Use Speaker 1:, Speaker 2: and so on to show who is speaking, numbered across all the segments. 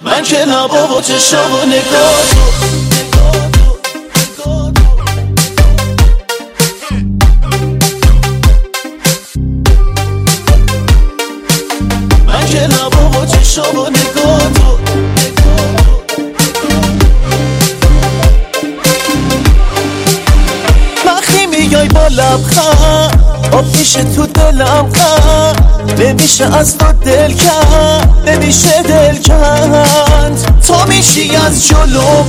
Speaker 1: من که نه بابا چشم و نگاه من و تو. وقتی میای با لبخند آب تو دلم خند نمیشه از تو دل کند نمیشه دل کند تو میشی از جلو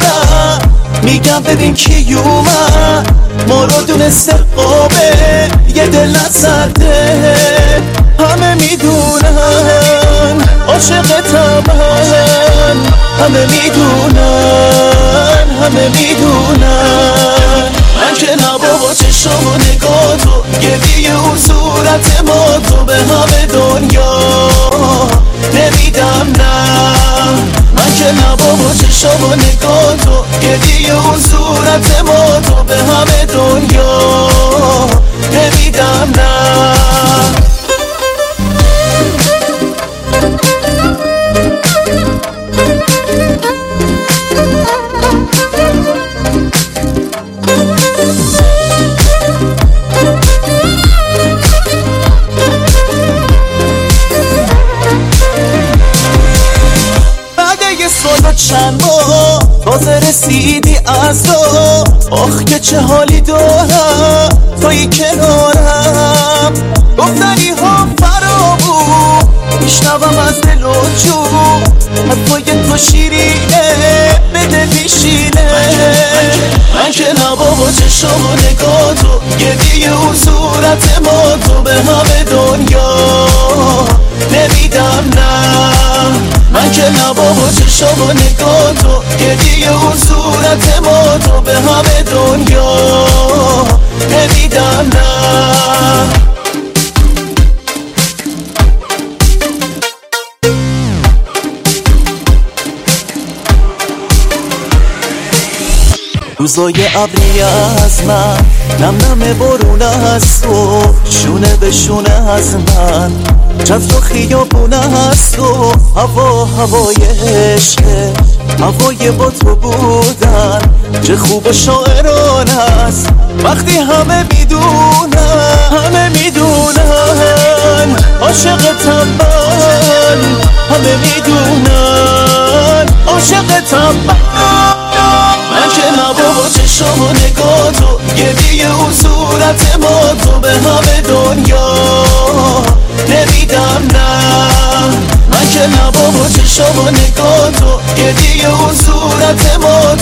Speaker 1: میگم ببین کی اومد. ما رو دونسته قابه یه دل نزده همه می‌دونن عاشقتم من همه می‌دونن همه می‌دونن. چشم و نگاه تو گریه و صورت ما تو به همه دنیا. نمیدم نه. من که نه بابا چشم و نگاه تو گریه و صورت ما تو به چند ماه تازه رسیدی از را آخ که چه حالی دارم توی کنارم. گفتنی ها فرامون میشنوم از دل و جون. حرفای تو شیرینه به دل میشینه من که نه بابا چشم و نگاه تو گریه و صورت ما تو به همه دنیا. و نگاه تو گریه و صورت ما تو به همه دنیا روزای ابری از من. نم نم بارون از تو شونه به شونه از من. چتر و خیابونه از تو هوا هوای عشقه هوای با تو بودن. چه خوب و شاعران است وقتی همه می‌دونن همه می‌دونن عاشقتم من. همه می‌دونن عاشقتم من. گریه و صورت ما تو به همه دنیا نمیدم نه. من که نه بابا چشم و نگاه تو گریه و صورت ما